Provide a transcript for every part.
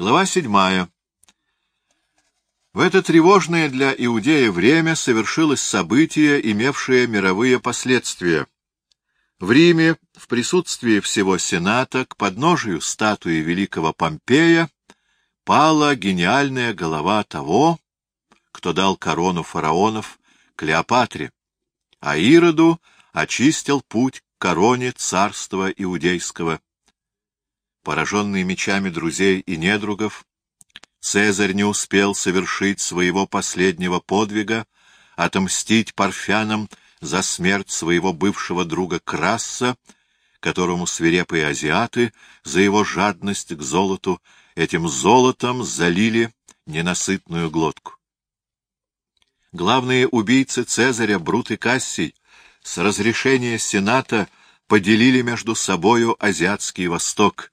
Глава седьмая. В это тревожное для Иудея время совершилось событие, имевшее мировые последствия. В Риме, в присутствии всего Сената, к подножию статуи великого Помпея, пала гениальная голова того, кто дал корону фараонов Клеопатре, а Ироду очистил путь к короне царства иудейского. Пораженный мечами друзей и недругов, Цезарь не успел совершить своего последнего подвига, отомстить парфянам за смерть своего бывшего друга Красса, которому свирепые азиаты за его жадность к золоту этим золотом залили ненасытную глотку. Главные убийцы Цезаря, Брут и Кассий, с разрешения Сената поделили между собою Азиатский Восток,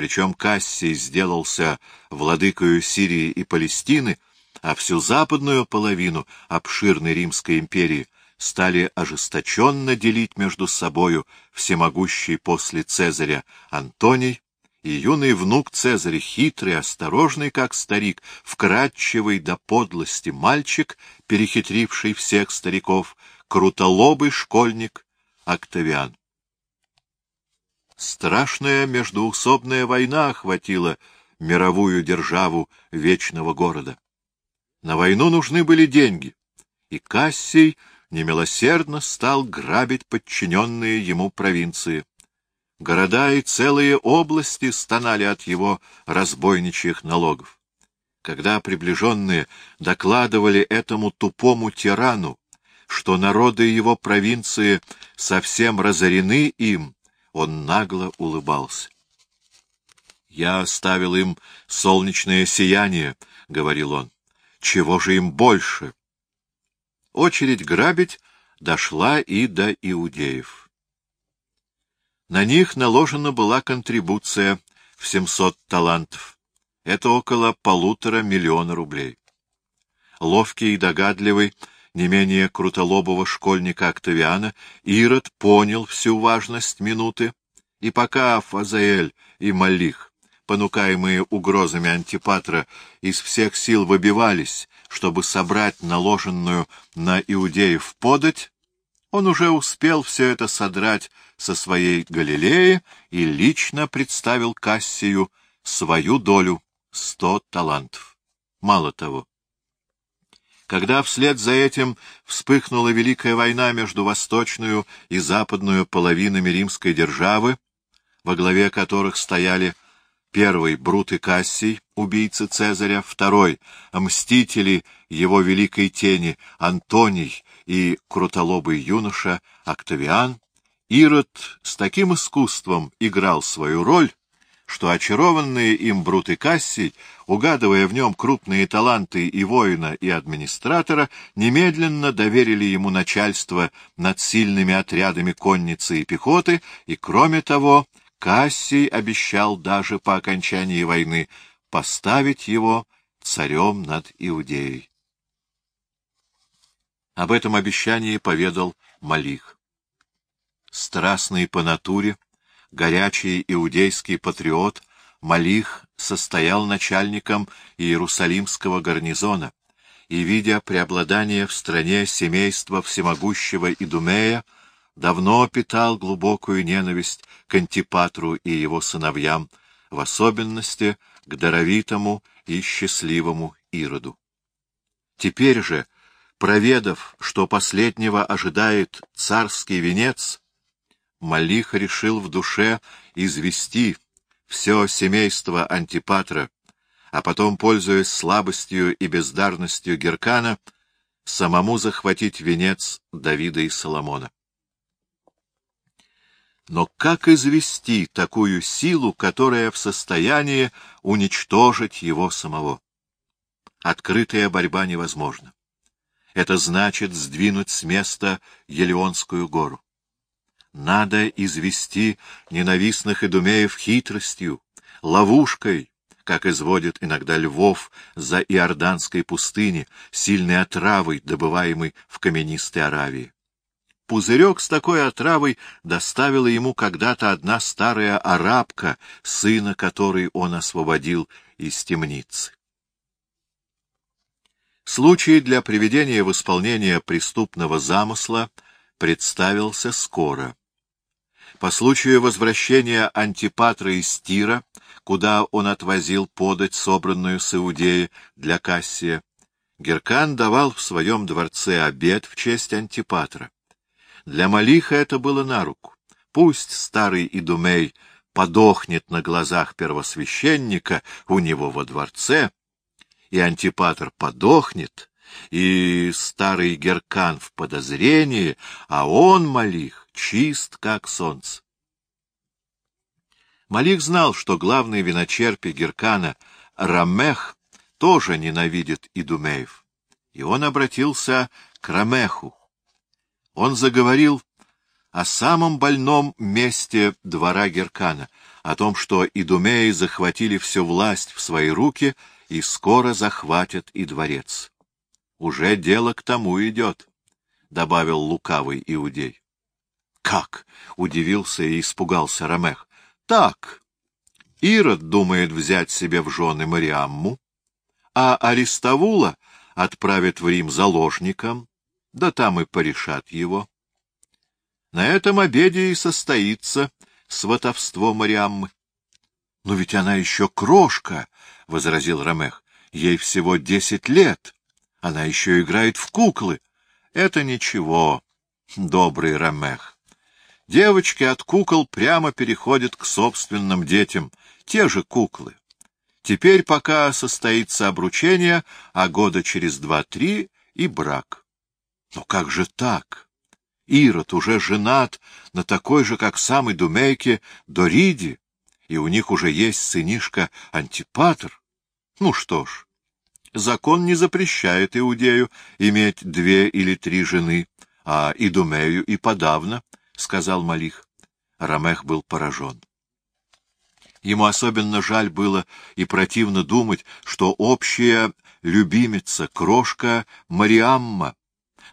причем Кассий сделался владыкою Сирии и Палестины, а всю западную половину обширной Римской империи стали ожесточенно делить между собою всемогущий после Цезаря Антоний и юный внук Цезаря, хитрый, осторожный, как старик, вкрадчивый до подлости мальчик, перехитривший всех стариков, крутолобый школьник Октавиан. Страшная междуусобная война охватила мировую державу вечного города. На войну нужны были деньги, и Кассий немилосердно стал грабить подчиненные ему провинции. Города и целые области стонали от его разбойничьих налогов. Когда приближенные докладывали этому тупому тирану, что народы его провинции совсем разорены им, он нагло улыбался. «Я оставил им солнечное сияние», — говорил он. «Чего же им больше?» Очередь грабить дошла и до иудеев. На них наложена была контрибуция в 700 талантов. Это около полутора миллиона рублей. Ловкий и догадливый не менее крутолобого школьника Октавиана, Ирод понял всю важность минуты, и пока Фазаэль и Малих, понукаемые угрозами Антипатра, из всех сил выбивались, чтобы собрать наложенную на иудеев подать, он уже успел все это содрать со своей Галилеи и лично представил Кассию свою долю — сто талантов. Мало того, когда вслед за этим вспыхнула Великая война между восточную и западную половинами римской державы, во главе которых стояли первый Брут и Кассий, убийцы Цезаря, второй — мстители его великой тени Антоний и крутолобый юноша Октавиан, Ирод с таким искусством играл свою роль, что очарованные им Брут и Кассий, угадывая в нем крупные таланты и воина, и администратора, немедленно доверили ему начальство над сильными отрядами конницы и пехоты, и, кроме того, Кассий обещал даже по окончании войны поставить его царем над Иудеей. Об этом обещании поведал Малих. Страстный по натуре, горячий иудейский патриот, Малих состоял начальником Иерусалимского гарнизона, и, видя преобладание в стране семейства всемогущего Идумея, давно питал глубокую ненависть к Антипатру и его сыновьям, в особенности к даровитому и счастливому Ироду. Теперь же, проведав, что последнего ожидает царский венец, Малих решил в душе извести все семейство Антипатра, а потом, пользуясь слабостью и бездарностью Геркана, самому захватить венец Давида и Соломона. Но как извести такую силу, которая в состоянии уничтожить его самого? Открытая борьба невозможна. Это значит сдвинуть с места Елеонскую гору. Надо извести ненавистных идумеев хитростью, ловушкой, как изводят иногда львов за Иорданской пустыни, сильной отравой, добываемой в каменистой Аравии. пузырек с такой отравой доставила ему когда-то одна старая арабка, сына которой он освободил из темницы. Случай для приведения в исполнение преступного замысла представился скоро. По случаю возвращения Антипатра из Тира, куда он отвозил подать собранную с Иудеи для Кассия, Геркан давал в своем дворце обед в честь Антипатра. Для Малиха это было на руку. Пусть старый Идумей подохнет на глазах первосвященника у него во дворце, и Антипатр подохнет, и старый Геркан в подозрении, а он, Малих, чист, как солнце. Малих знал, что главный виночерпий Геркана, Рамех, тоже ненавидит Идумеев, и он обратился к Рамеху. Он заговорил о самом больном месте двора Геркана, о том, что Идумеи захватили всю власть в свои руки и скоро захватят и дворец. Уже дело к тому идет, — добавил лукавый иудей. — Как? — удивился и испугался Рамех. — Так. Ирод думает взять себе в жены Мариамму, а Аристовула отправит в Рим заложником, да там и порешат его. На этом обеде и состоится сватовство Мариаммы. — Но ведь она еще крошка, — возразил Рамех. — Ей всего десять лет. Она еще играет в куклы. — Это ничего, добрый Рамех. Девочки от кукол прямо переходят к собственным детям, те же куклы. Теперь пока состоится обручение, а года через два-три и брак. Но как же так? Ирод уже женат на такой же, как сам Идумейке, Дориде, и у них уже есть сынишка Антипатр. Ну что ж, закон не запрещает Иудею иметь две или три жены, а Идумею и подавно, — сказал Малих. Рамех был поражен. Ему особенно жаль было и противно думать, что общая любимица, крошка Мариамма,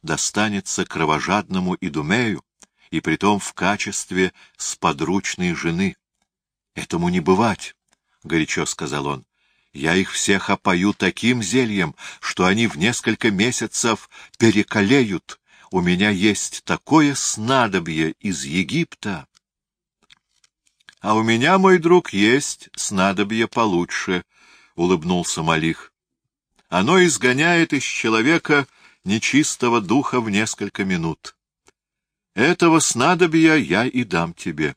достанется кровожадному Идумею, и притом в качестве сподручной жены. Этому не бывать, — горячо сказал он. Я их всех опою таким зельем, что они в несколько месяцев перекалеют. У меня есть такое снадобье из Египта. — А у меня, мой друг, есть снадобье получше, — улыбнулся Малих. — Оно изгоняет из человека нечистого духа в несколько минут. Этого снадобья я и дам тебе.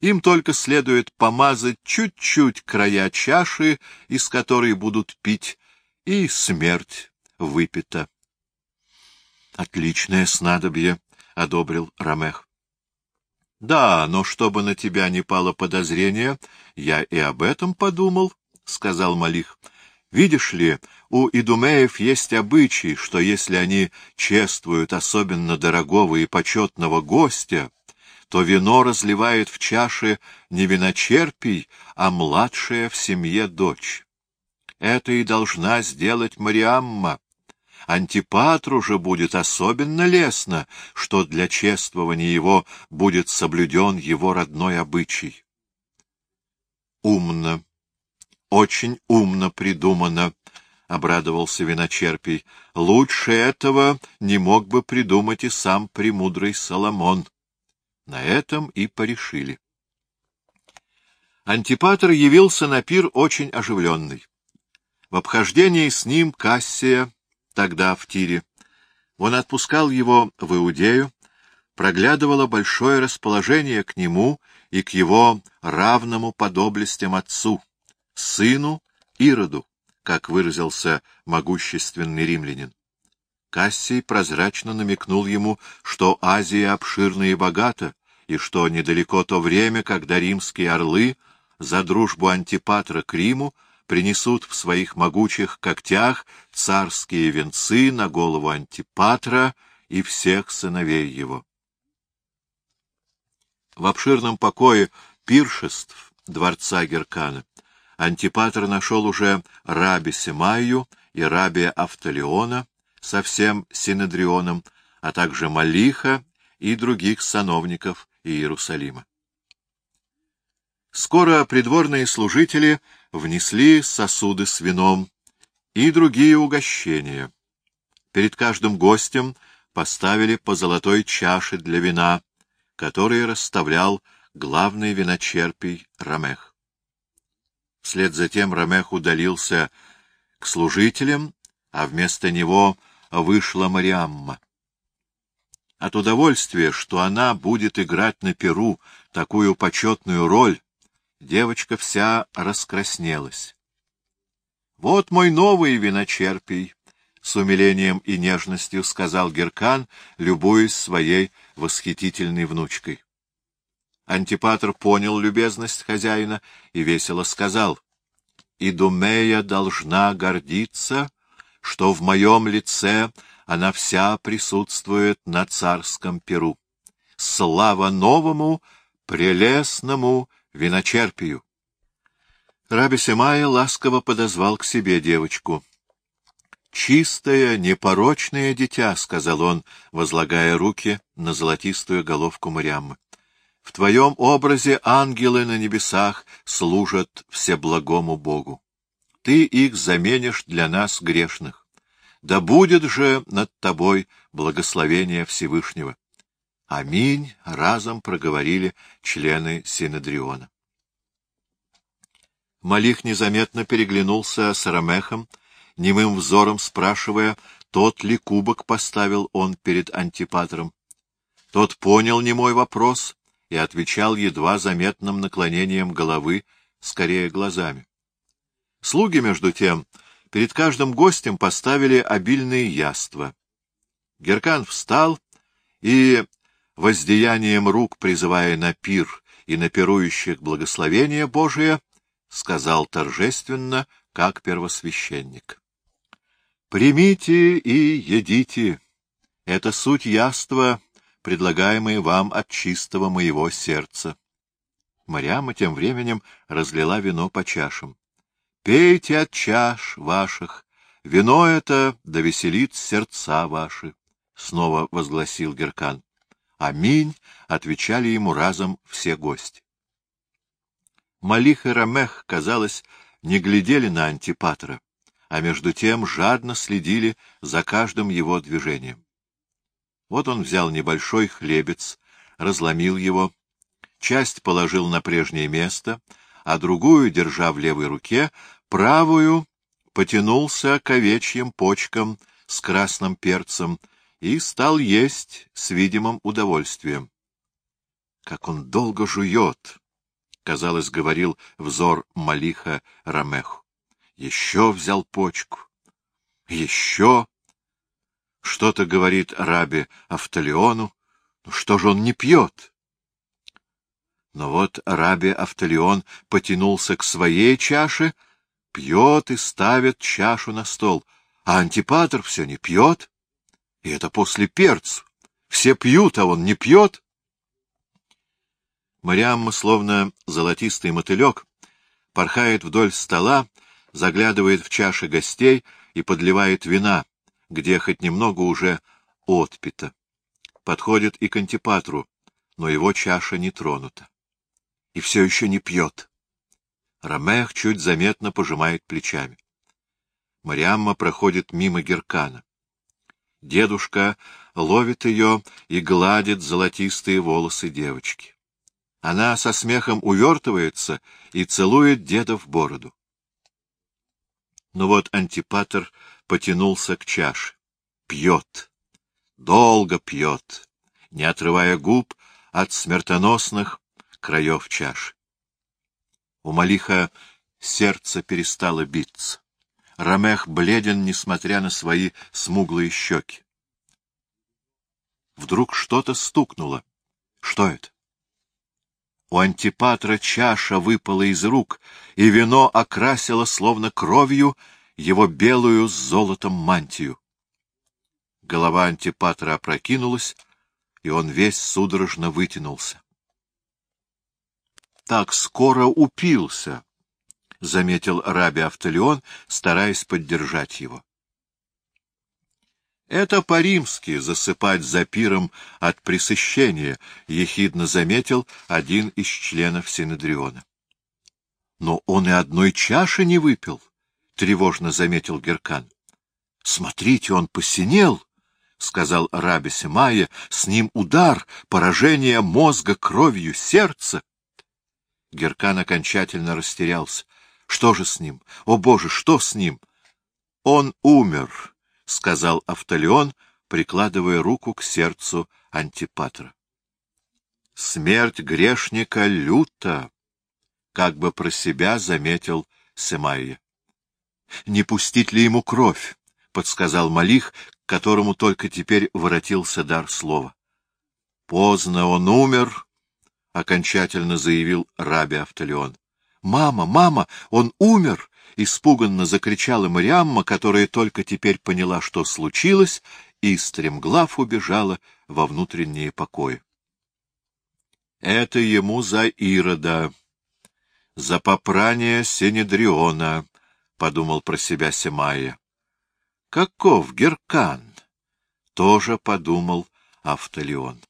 Им только следует помазать чуть-чуть края чаши, из которой будут пить, и смерть выпита. — Отличное снадобье, — одобрил Рамех. — Да, но чтобы на тебя не пало подозрение, я и об этом подумал, — сказал Малих. — Видишь ли, у идумеев есть обычай, что если они чествуют особенно дорогого и почетного гостя, то вино разливает в чаше не виночерпий, а младшая в семье дочь. Это и должна сделать Мариамма. Антипатру же будет особенно лестно, что для чествования его будет соблюден его родной обычай. Умно, очень умно придумано, — обрадовался виночерпий. — Лучше этого не мог бы придумать и сам премудрый Соломон. На этом и порешили. Антипатр явился на пир очень оживленный. В обхождении с ним Кассия, тогда в тире, он отпускал его в Иудею, проглядывало большое расположение к нему и к его равному по доблестям отцу, сыну Ироду, как выразился могущественный римлянин. Кассий прозрачно намекнул ему, что Азия обширна и богата, и что недалеко то время, когда римские орлы за дружбу Антипатра к Риму принесут в своих могучих когтях царские венцы на голову Антипатра и всех сыновей его. В обширном покое пиршеств дворца Геркана Антипатр нашел уже раби Семаю и раби Автолеона, со всем Синедрионом, а также Малиха и других сановников Иерусалима. Скоро придворные служители внесли сосуды с вином и другие угощения. Перед каждым гостем поставили по золотой чаше для вина, которые расставлял главный виночерпий Рамех. Вслед за тем Рамех удалился к служителям, а вместо него вышла Мариамма. От удовольствия, что она будет играть на перу такую почетную роль, девочка вся раскраснелась. — Вот мой новый виночерпий, — с умилением и нежностью сказал Геркан, любуясь своей восхитительной внучкой. Антипатр понял любезность хозяина и весело сказал, — Идумея должна гордиться, что в моем лице она вся присутствует на царском перу. Слава новому, прелестному виночерпию! Раби Семая ласково подозвал к себе девочку. «Чистое, непорочное дитя», — сказал он, возлагая руки на золотистую головку Мариаммы. «В твоем образе ангелы на небесах служат всеблагому Богу. Ты их заменишь для нас грешных да будет же над тобой благословение Всевышнего. Аминь, разом проговорили члены Синедриона. Малих незаметно переглянулся с Рамехом, немым взором спрашивая, тот ли кубок поставил он перед антипатром. Тот понял немой вопрос и отвечал едва заметным наклонением головы, скорее глазами. Слуги, между тем, Перед каждым гостем поставили обильные яства. Геркан встал и, воздеянием рук призывая на пир и на пирующих благословение Божие, сказал торжественно, как первосвященник. «Примите и едите. Это суть яства, предлагаемые вам от чистого моего сердца». Мариама тем временем разлила вино по чашам. Пейте от чаш ваших, вино это довеселит сердца ваши, — снова возгласил Геркан. Аминь, — отвечали ему разом все гости. Малих и Рамех, казалось, не глядели на Антипатра, а между тем жадно следили за каждым его движением. Вот он взял небольшой хлебец, разломил его, часть положил на прежнее место, а другую, держа в левой руке, правую потянулся к овечьим почкам с красным перцем и стал есть с видимым удовольствием. Как он долго жует! — казалось, говорил взор Малиха Рамеху. Еще взял почку. Еще... Что-то говорит Раби Автолеону. Ну что же он не пьет? Но вот Раби Автолеон потянулся к своей чаше — пьет и ставит чашу на стол, а антипатр все не пьет. И это после перцу. Все пьют, а он не пьет. Мариамма, словно золотистый мотылек, порхает вдоль стола, заглядывает в чаши гостей и подливает вина, где хоть немного уже отпито. Подходит и к антипатру, но его чаша не тронута. И все еще не пьет. Рамех чуть заметно пожимает плечами. Мариамма проходит мимо Геркана. Дедушка ловит ее и гладит золотистые волосы девочки. Она со смехом увертывается и целует деда в бороду. Но вот антипатер потянулся к чаше. Пьет. Долго пьет, не отрывая губ от смертоносных краев чаши. У Малиха сердце перестало биться. Рамех бледен, несмотря на свои смуглые щеки. Вдруг что-то стукнуло. Что это? У антипатра чаша выпала из рук, и вино окрасило, словно кровью, его белую с золотом мантию. Голова антипатра опрокинулась, и он весь судорожно вытянулся так скоро упился, — заметил Раби Автолеон, стараясь поддержать его. Это по-римски засыпать за пиром от пресыщения, — ехидно заметил один из членов Синедриона. — Но он и одной чаши не выпил, — тревожно заметил Геркан. — Смотрите, он посинел, — сказал Раби Семая, — с ним удар, поражение мозга кровью сердца. Геркан окончательно растерялся. Что же с ним? О, Боже, что с ним? Он умер, — сказал Автолеон, прикладывая руку к сердцу Антипатра. «Смерть грешника люта!» — как бы про себя заметил Семайя. «Не пустить ли ему кровь?» — подсказал Малих, к которому только теперь воротился дар слова. «Поздно он умер», — окончательно заявил Раби Автолеон. «Мама, мама, он умер!» — испуганно закричала Мариамма, которая только теперь поняла, что случилось, и стремглав убежала во внутренние покои. «Это ему за Ирода, за попрание Синедриона», — подумал про себя Семайя. «Каков Геркан?» — тоже подумал Автолеон.